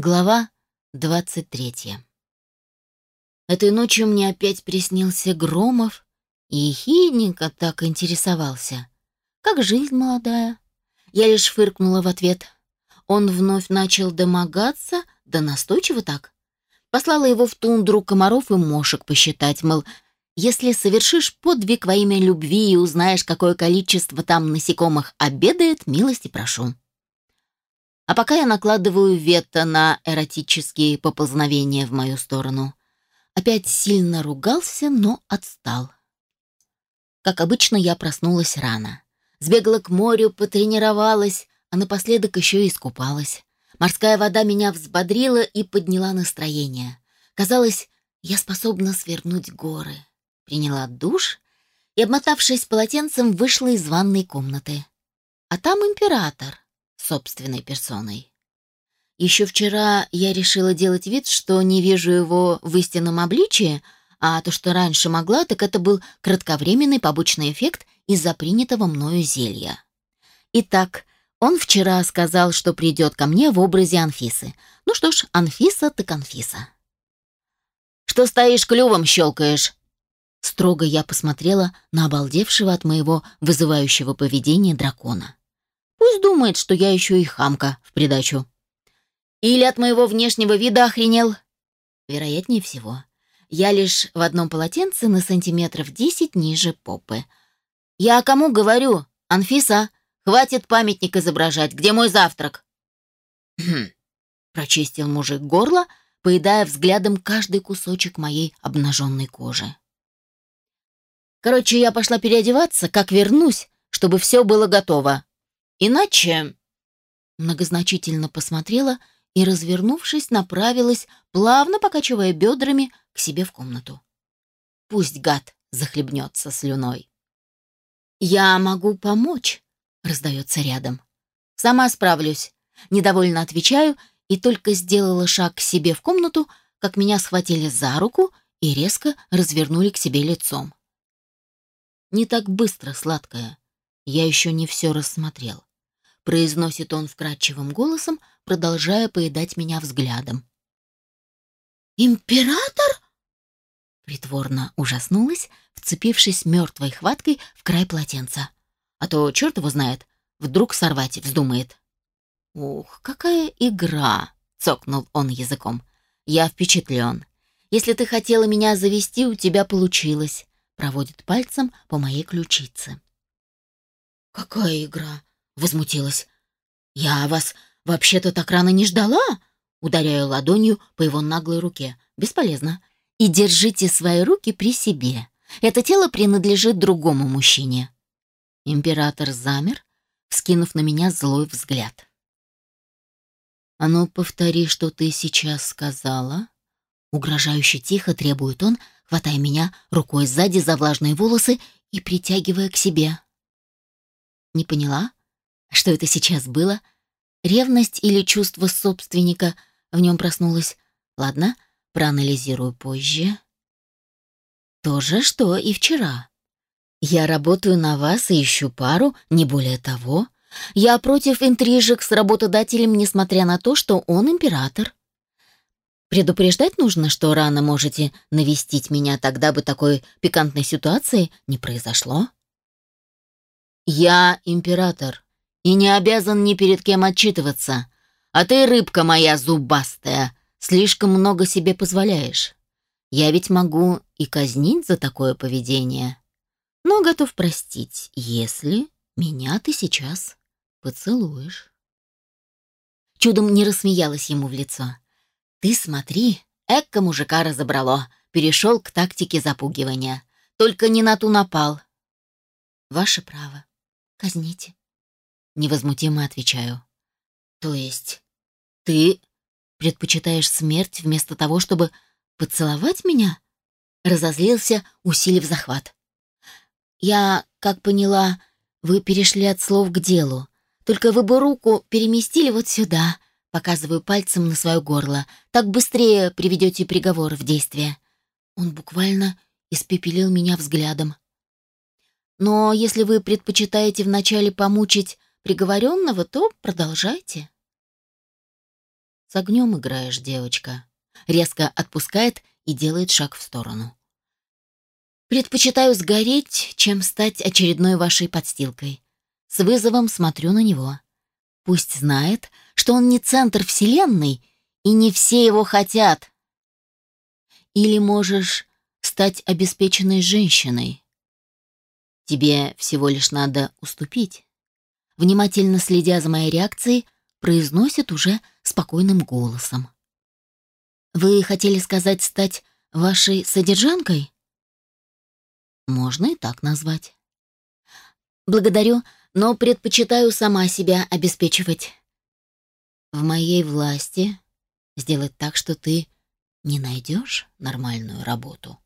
Глава двадцать третья. Этой ночью мне опять приснился Громов и ехидненько так интересовался. «Как жизнь молодая?» Я лишь фыркнула в ответ. Он вновь начал домогаться, да настойчиво так. Послала его в тундру комаров и мошек посчитать, мол, если совершишь подвиг во имя любви и узнаешь, какое количество там насекомых обедает, милости прошу. А пока я накладываю вето на эротические поползновения в мою сторону. Опять сильно ругался, но отстал. Как обычно, я проснулась рано. Сбегала к морю, потренировалась, а напоследок еще и искупалась. Морская вода меня взбодрила и подняла настроение. Казалось, я способна свернуть горы. Приняла душ и, обмотавшись полотенцем, вышла из ванной комнаты. А там император собственной персоной. Еще вчера я решила делать вид, что не вижу его в истинном обличии, а то, что раньше могла, так это был кратковременный побочный эффект из-за принятого мною зелья. Итак, он вчера сказал, что придет ко мне в образе Анфисы. Ну что ж, Анфиса так Анфиса. «Что стоишь клювом щелкаешь?» Строго я посмотрела на обалдевшего от моего вызывающего поведения дракона. Пусть думает, что я еще и хамка в придачу. Или от моего внешнего вида охренел. Вероятнее всего. Я лишь в одном полотенце на сантиметров десять ниже попы. Я кому говорю? Анфиса, хватит памятник изображать. Где мой завтрак? Хм. Прочистил мужик горло, поедая взглядом каждый кусочек моей обнаженной кожи. Короче, я пошла переодеваться, как вернусь, чтобы все было готово. Иначе...» Многозначительно посмотрела и, развернувшись, направилась, плавно покачивая бедрами, к себе в комнату. Пусть гад захлебнется слюной. «Я могу помочь», — раздается рядом. «Сама справлюсь», — недовольно отвечаю и только сделала шаг к себе в комнату, как меня схватили за руку и резко развернули к себе лицом. «Не так быстро, сладкая. Я еще не все рассмотрел произносит он вкрадчивым голосом, продолжая поедать меня взглядом. «Император?» Притворно ужаснулась, вцепившись мертвой хваткой в край полотенца. А то, черт его знает, вдруг сорвать вздумает. «Ух, какая игра!» — цокнул он языком. «Я впечатлен. Если ты хотела меня завести, у тебя получилось», — проводит пальцем по моей ключице. «Какая игра?» Возмутилась. «Я вас вообще-то так рано не ждала!» Ударяю ладонью по его наглой руке. «Бесполезно. И держите свои руки при себе. Это тело принадлежит другому мужчине». Император замер, вскинув на меня злой взгляд. «А ну, повтори, что ты сейчас сказала». Угрожающе тихо требует он, хватая меня рукой сзади за влажные волосы и притягивая к себе. «Не поняла?» Что это сейчас было? Ревность или чувство собственника в нем проснулось? Ладно, проанализирую позже. То же, что и вчера. Я работаю на вас и ищу пару, не более того. Я против интрижек с работодателем, несмотря на то, что он император. Предупреждать нужно, что рано можете навестить меня, тогда бы такой пикантной ситуации не произошло. Я император, и не обязан ни перед кем отчитываться. А ты, рыбка моя зубастая, слишком много себе позволяешь. Я ведь могу и казнить за такое поведение, но готов простить, если меня ты сейчас поцелуешь. Чудом не рассмеялась ему в лицо. Ты смотри, эко мужика разобрало, перешел к тактике запугивания. Только не на ту напал. Ваше право. Казните. Невозмутимо отвечаю. То есть ты предпочитаешь смерть вместо того, чтобы поцеловать меня? Разозлился, усилив захват. Я, как поняла, вы перешли от слов к делу. Только вы бы руку переместили вот сюда. Показываю пальцем на свое горло. Так быстрее приведете приговор в действие. Он буквально испепелил меня взглядом. Но если вы предпочитаете вначале помучить приговоренного, то продолжайте. С огнем играешь, девочка. Резко отпускает и делает шаг в сторону. Предпочитаю сгореть, чем стать очередной вашей подстилкой. С вызовом смотрю на него. Пусть знает, что он не центр вселенной, и не все его хотят. Или можешь стать обеспеченной женщиной. Тебе всего лишь надо уступить. Внимательно следя за моей реакцией, произносит уже спокойным голосом. Вы хотели сказать стать вашей содержанкой? Можно и так назвать. Благодарю, но предпочитаю сама себя обеспечивать. В моей власти сделать так, что ты не найдешь нормальную работу.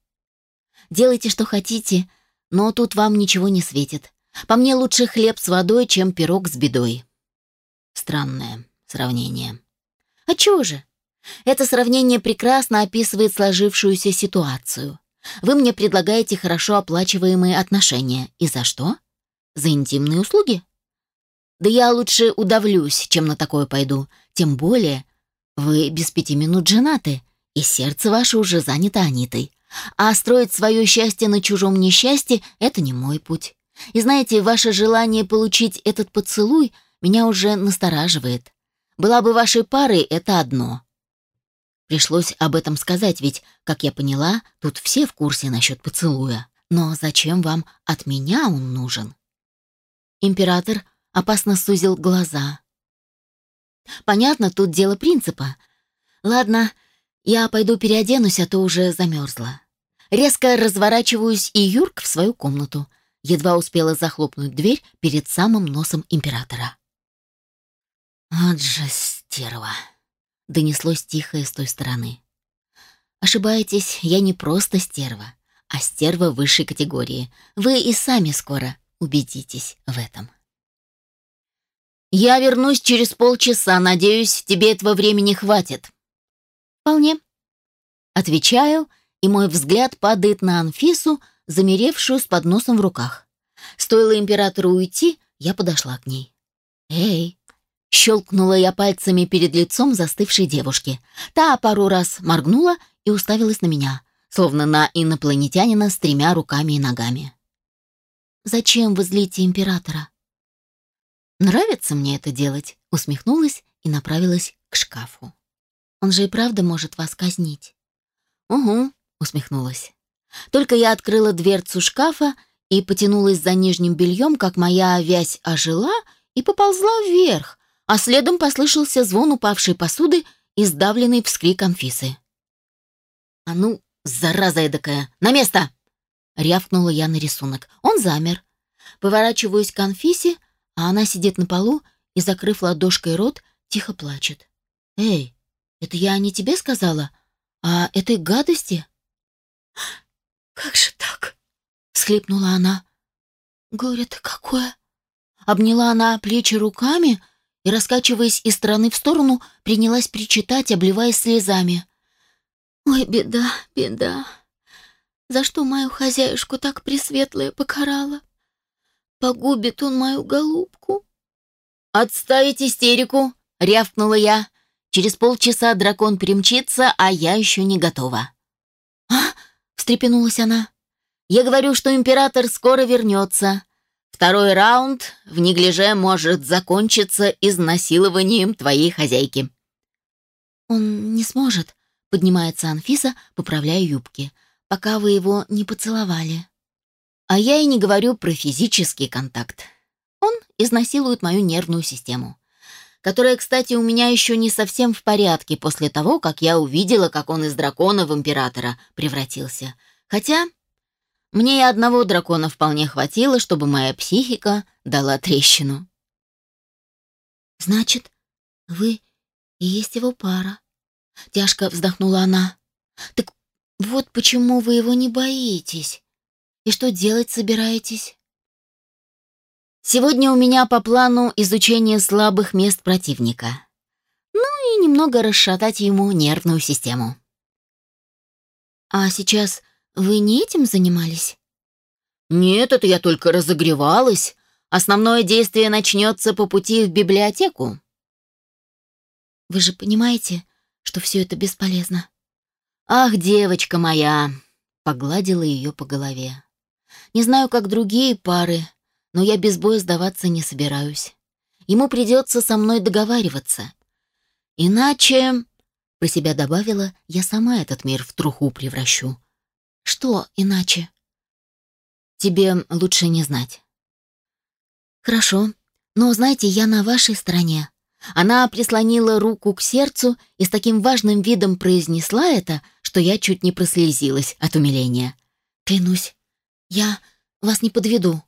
Делайте, что хотите, но тут вам ничего не светит. По мне лучше хлеб с водой, чем пирог с бедой. Странное сравнение. А чего же? Это сравнение прекрасно описывает сложившуюся ситуацию. Вы мне предлагаете хорошо оплачиваемые отношения. И за что? За интимные услуги? Да я лучше удавлюсь, чем на такое пойду. Тем более, вы без пяти минут женаты, и сердце ваше уже занято Анитой. А строить свое счастье на чужом несчастье — это не мой путь. И знаете, ваше желание получить этот поцелуй меня уже настораживает. Была бы вашей парой, это одно. Пришлось об этом сказать, ведь, как я поняла, тут все в курсе насчет поцелуя. Но зачем вам от меня он нужен? Император опасно сузил глаза. Понятно, тут дело принципа. Ладно, я пойду переоденусь, а то уже замерзла. Резко разворачиваюсь и юрк в свою комнату. Едва успела захлопнуть дверь перед самым носом императора. «Вот же стерва!» — донеслось тихо с той стороны. «Ошибаетесь, я не просто стерва, а стерва высшей категории. Вы и сами скоро убедитесь в этом». «Я вернусь через полчаса. Надеюсь, тебе этого времени хватит». «Вполне». Отвечаю, и мой взгляд падает на Анфису, замеревшую с подносом в руках. Стоило императору уйти, я подошла к ней. «Эй!» — щелкнула я пальцами перед лицом застывшей девушки. Та пару раз моргнула и уставилась на меня, словно на инопланетянина с тремя руками и ногами. «Зачем вы злите императора?» «Нравится мне это делать», — усмехнулась и направилась к шкафу. «Он же и правда может вас казнить». «Угу», — усмехнулась. Только я открыла дверцу шкафа и потянулась за нижним бельем, как моя вязь ожила и поползла вверх, а следом послышался звон упавшей посуды и сдавленный вскрик Анфисы. «А ну, зараза эдакая, на место!» — рявкнула я на рисунок. Он замер. Поворачиваюсь к Анфисе, а она сидит на полу и, закрыв ладошкой рот, тихо плачет. «Эй, это я не тебе сказала, а этой гадости?» Всхлипнула она. «Горе-то какое!» Обняла она плечи руками и, раскачиваясь из стороны в сторону, принялась причитать, обливаясь слезами. «Ой, беда, беда! За что мою хозяюшку так пресветлая покарала?» Погубит он мою голубку. «Отставить истерику!» — рявкнула я. «Через полчаса дракон примчится, а я еще не готова». «А?» — встрепенулась она. «Я говорю, что император скоро вернется. Второй раунд в неглиже может закончиться изнасилованием твоей хозяйки». «Он не сможет», — поднимается Анфиса, поправляя юбки, «пока вы его не поцеловали». А я и не говорю про физический контакт. Он изнасилует мою нервную систему, которая, кстати, у меня еще не совсем в порядке после того, как я увидела, как он из дракона в императора превратился. Хотя мне и одного дракона вполне хватило, чтобы моя психика дала трещину. «Значит, вы и есть его пара?» Тяжко вздохнула она. «Так вот почему вы его не боитесь. И что делать собираетесь? Сегодня у меня по плану изучение слабых мест противника. Ну и немного расшатать ему нервную систему. А сейчас вы не этим занимались? Нет, это я только разогревалась. Основное действие начнется по пути в библиотеку. Вы же понимаете, что все это бесполезно?» «Ах, девочка моя!» — погладила ее по голове. «Не знаю, как другие пары, но я без боя сдаваться не собираюсь. Ему придется со мной договариваться. Иначе...» — про себя добавила, «я сама этот мир в труху превращу». «Что иначе?» «Тебе лучше не знать». «Хорошо, но, знаете, я на вашей стороне. Она прислонила руку к сердцу и с таким важным видом произнесла это, что я чуть не прослезилась от умиления. «Клянусь, я вас не подведу».